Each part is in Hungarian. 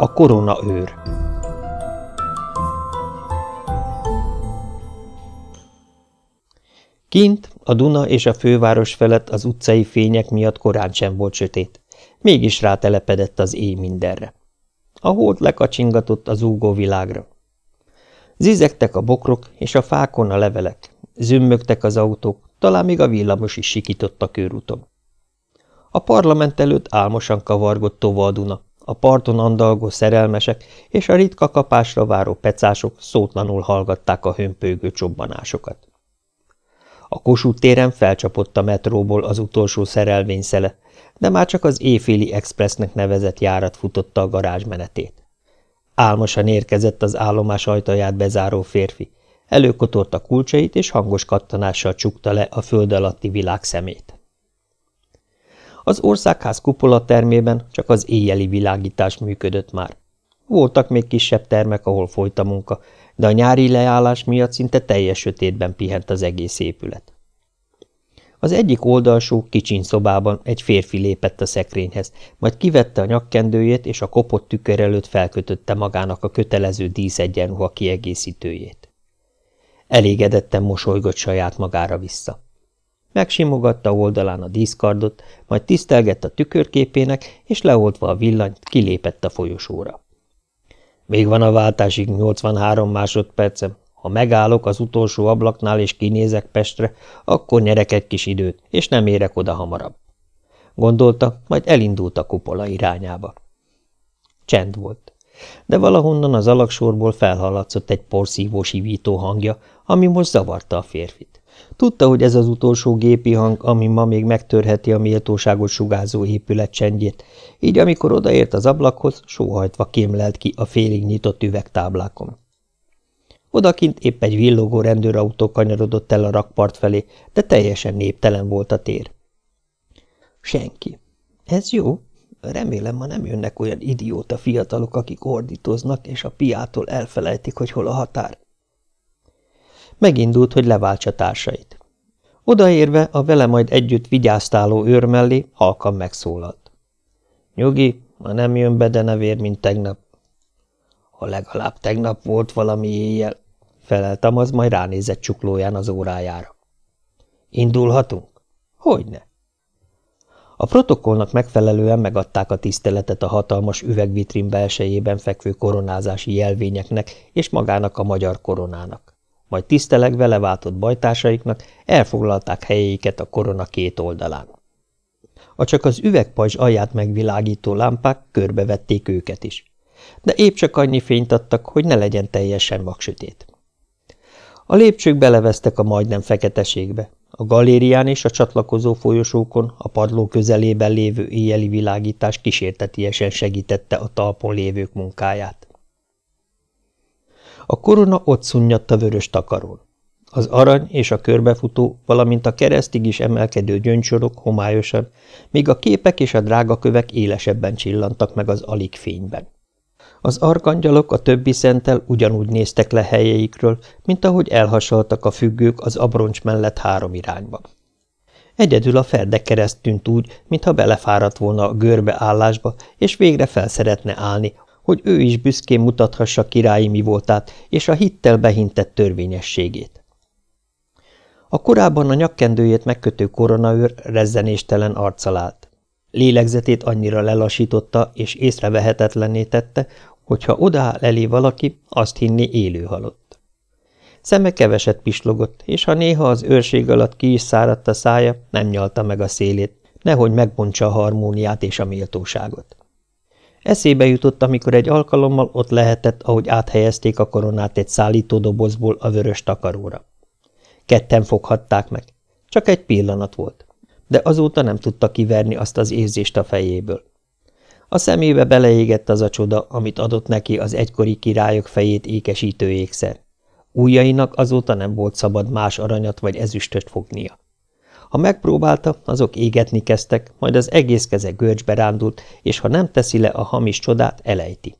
A korona őr Kint, a Duna és a főváros felett az utcai fények miatt korán sem volt sötét. Mégis rátelepedett az éj mindenre. A hold lekacsingatott az úgó világra. Zizegtek a bokrok és a fákon a levelek, zümmögtek az autók, talán még a villamos is sikított a körúton. A parlament előtt álmosan kavargott tova a Duna, a parton andalgó szerelmesek és a ritka kapásra váró pecások szótlanul hallgatták a hömpölygő csobbanásokat. A Kossuth téren felcsapott a metróból az utolsó szerelvényszele, de már csak az éjféli expressnek nevezett járat futotta a garázs menetét. Álmosan érkezett az állomás ajtaját bezáró férfi. Előkotolt a kulcsait, és hangos kattanással csukta le a föld alatti világ szemét. Az országház kupola termében csak az éjjeli világítás működött már. Voltak még kisebb termek, ahol folyt a munka, de a nyári leállás miatt szinte teljes sötétben pihent az egész épület. Az egyik oldalsó, kicsin szobában egy férfi lépett a szekrényhez, majd kivette a nyakkendőjét, és a kopott tükör előtt felkötötte magának a kötelező díszegyenruha kiegészítőjét. Elégedetten mosolygott saját magára vissza. Megsimogatta oldalán a díszkardot, majd tisztelgett a tükörképének, és leoltva a villanyt, kilépett a folyosóra. Még van a váltásig 83 másodpercem. Ha megállok az utolsó ablaknál és kinézek Pestre, akkor nyerek egy kis időt, és nem érek oda hamarabb. Gondolta, majd elindult a kupola irányába. Csend volt, de valahonnan az alaksorból felhallatszott egy porszívó sivító hangja, ami most zavarta a férfit. Tudta, hogy ez az utolsó gépi hang, ami ma még megtörheti a méltóságot sugázó épület csendjét, így amikor odaért az ablakhoz, sóhajtva kémlelt ki a félig nyitott üvegtáblákon. Odakint épp egy villogó rendőrautó kanyarodott el a rakpart felé, de teljesen néptelen volt a tér. Senki. Ez jó. Remélem, ma nem jönnek olyan idióta fiatalok, akik ordítoznak, és a piától elfelejtik, hogy hol a határ. Megindult, hogy leváltsa társait. Odaérve a vele majd együtt vigyáztáló őr mellé halkan megszólalt. Nyugi, ma nem jön be, de nevér, mint tegnap. Ha legalább tegnap volt valami éjjel, feleltem, az majd ránézett csuklóján az órájára. Indulhatunk? Hogyne. A protokollnak megfelelően megadták a tiszteletet a hatalmas üvegvitrin belsejében fekvő koronázási jelvényeknek és magának a magyar koronának. Majd tisztelegve leváltott bajtársaiknak elfoglalták helyeiket a korona két oldalán. A csak az üvegpajzs alját megvilágító lámpák körbevették őket is de épp csak annyi fényt adtak, hogy ne legyen teljesen vaksötét. A lépcsők beleveztek a majdnem feketeségbe. A galérián és a csatlakozó folyosókon a padló közelében lévő éjjeli világítás kísértetiesen segítette a talpon lévők munkáját. A korona ott szunnyadt a vörös takarón. Az arany és a körbefutó, valamint a keresztig is emelkedő gyöngysorok homályosan, míg a képek és a drágakövek élesebben csillantak meg az alig fényben. Az arkangyalok a többi szentel ugyanúgy néztek le helyeikről, mint ahogy elhasaltak a függők az abroncs mellett három irányba. Egyedül a Ferde kereszt tűnt úgy, mintha belefáradt volna a görbe állásba, és végre fel szeretne állni, hogy ő is büszkén mutathassa királyi mi voltát és a hittel behintett törvényességét. A korábban a nyakkendőjét megkötő koronaőr rezzenéstelen arccal állt. Lélegzetét annyira lelassította és észrevehetetlenné tette, hogyha odaáll elé valaki, azt hinni élő halott. Szeme keveset pislogott, és ha néha az őrség alatt ki is száradt a szája, nem nyalta meg a szélét, nehogy megbontsa a harmóniát és a méltóságot. Eszébe jutott, amikor egy alkalommal ott lehetett, ahogy áthelyezték a koronát egy szállítódobozból a vörös takaróra. Ketten foghatták meg. Csak egy pillanat volt de azóta nem tudta kiverni azt az érzést a fejéből. A szemébe beleégett az a csoda, amit adott neki az egykori királyok fejét ékesítő ékszer. Újjainak azóta nem volt szabad más aranyat vagy ezüstöt fognia. Ha megpróbálta, azok égetni kezdtek, majd az egész keze görcsbe rándult, és ha nem teszi le a hamis csodát, elejti.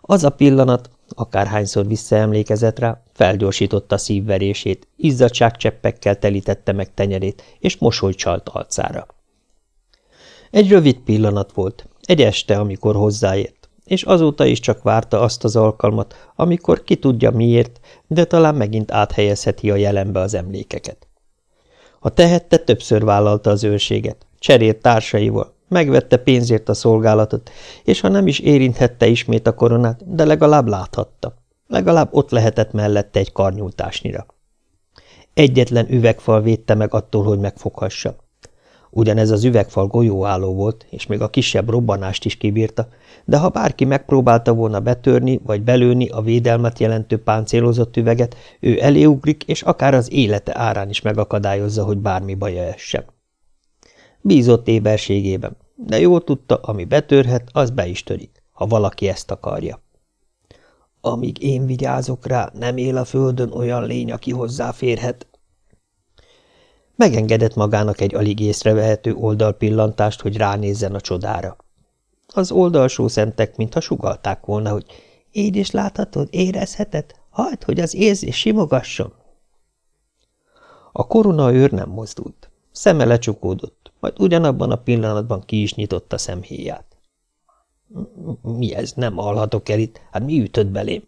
Az a pillanat, akárhányszor visszaemlékezett rá, felgyorsította szívverését, izzadságcseppekkel telítette meg tenyerét, és mosoly csalt arcára. Egy rövid pillanat volt, egy este, amikor hozzáért. és azóta is csak várta azt az alkalmat, amikor ki tudja miért, de talán megint áthelyezheti a jelenbe az emlékeket. Ha tehette, többször vállalta az őrséget, cserélt társaival, megvette pénzért a szolgálatot, és ha nem is érinthette ismét a koronát, de legalább láthatta. Legalább ott lehetett mellette egy karnyújtásnyira. Egyetlen üvegfal védte meg attól, hogy megfoghassa. Ugyanez az üvegfal golyóálló volt, és még a kisebb robbanást is kibírta, de ha bárki megpróbálta volna betörni vagy belőni a védelmet jelentő páncélozott üveget, ő eléugrik, és akár az élete árán is megakadályozza, hogy bármi baja essen. Bízott éberségében, de jól tudta, ami betörhet, az be is törik, ha valaki ezt akarja. Amíg én vigyázok rá, nem él a földön olyan lény, aki hozzáférhet. Megengedett magának egy alig észrevehető oldalpillantást, hogy ránézzen a csodára. Az oldalsó szentek, mintha sugalták volna, hogy így is láthatod, érezheted, hagyd, hogy az érzés simogasson. A korona őr nem mozdult. Szeme lecsukódott, majd ugyanabban a pillanatban ki is nyitotta szemhéját. Mi ez? Nem alhatok el itt. Hát mi ütött belém?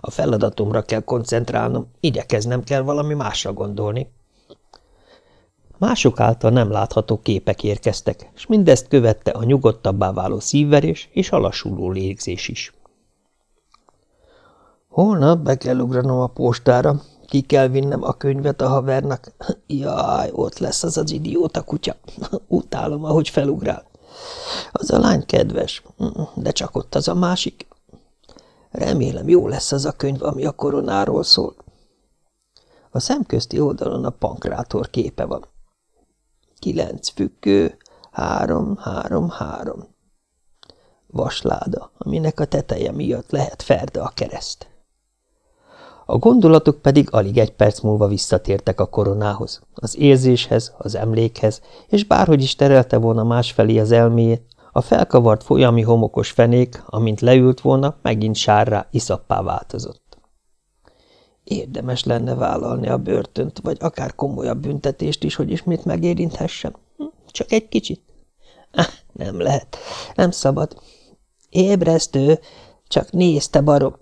A feladatomra kell koncentrálnom, igyekeznem kell valami másra gondolni. Mások által nem látható képek érkeztek, és mindezt követte a nyugodtabbá váló szívverés és a lassuló légzés is. Holnap be kell ugranom a postára, ki kell vinnem a könyvet a havernak. Jaj, ott lesz az az idióta kutya. Utálom, ahogy felugrál. Az a lány kedves, de csak ott az a másik. Remélem, jó lesz az a könyv, ami a koronáról szól. A szemközti oldalon a pankrátor képe van. Kilenc függő, három, három, három. Vasláda, aminek a teteje miatt lehet ferde a kereszt. A gondolatok pedig alig egy perc múlva visszatértek a koronához, az érzéshez, az emlékhez, és bárhogy is terelte volna másfelé az elméjét, a felkavart folyami homokos fenék, amint leült volna, megint sárrá, iszappá változott. Érdemes lenne vállalni a börtönt, vagy akár komolyabb büntetést is, hogy ismét megérinthessem. Hm, csak egy kicsit. Ah, nem lehet, nem szabad. Ébresztő, csak nézte barom.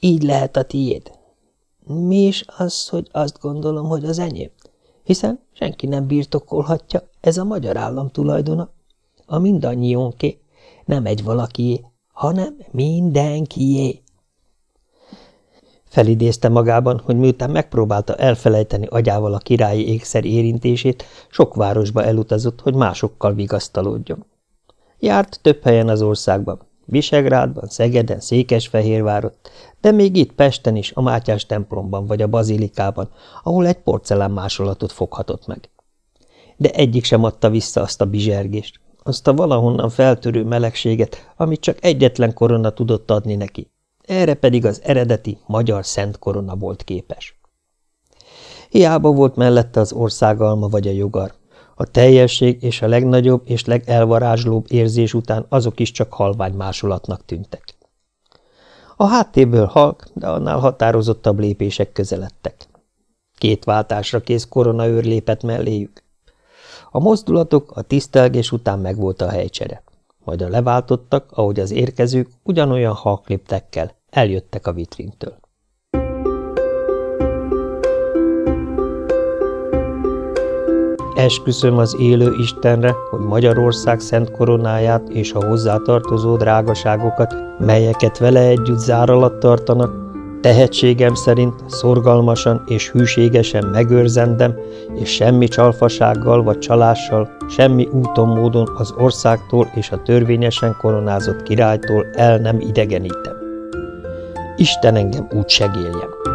Így lehet a tiéd. Mi is az, hogy azt gondolom, hogy az enyém? Hiszen senki nem birtokolhatja, ez a magyar állam tulajdona. A mindannyiunké, nem egy valakié, hanem mindenkié. Felidézte magában, hogy miután megpróbálta elfelejteni agyával a királyi ékszer érintését, sok városba elutazott, hogy másokkal vigasztalódjon. Járt több helyen az országban, Visegrádban, Szegeden, Székesfehérvárot, de még itt Pesten is, a Mátyás templomban vagy a bazilikában, ahol egy porcelán másolatot foghatott meg. De egyik sem adta vissza azt a bizsergést, azt a valahonnan feltörő melegséget, amit csak egyetlen korona tudott adni neki. Erre pedig az eredeti magyar szent korona volt képes. Hiába volt mellette az országalma vagy a jogar, a teljesség és a legnagyobb és legelvarázslóbb érzés után azok is csak halvány másolatnak tűntek. A háttéből halk, de annál határozottabb lépések közeledtek. Két váltásra kész koronaőr lépett melléjük. A mozdulatok a tisztelgés után megvolt a helycsere. Majd a leváltottak, ahogy az érkezők ugyanolyan halkléptekkel eljöttek a vitrintől. Esküszöm az élő Istenre, hogy Magyarország szent koronáját és a hozzátartozó drágaságokat, melyeket vele együtt zár alatt tartanak, tehetségem szerint szorgalmasan és hűségesen megőrzendem, és semmi csalfasággal vagy csalással, semmi úton módon az országtól és a törvényesen koronázott királytól el nem idegenítem. Isten engem úgy segéljen!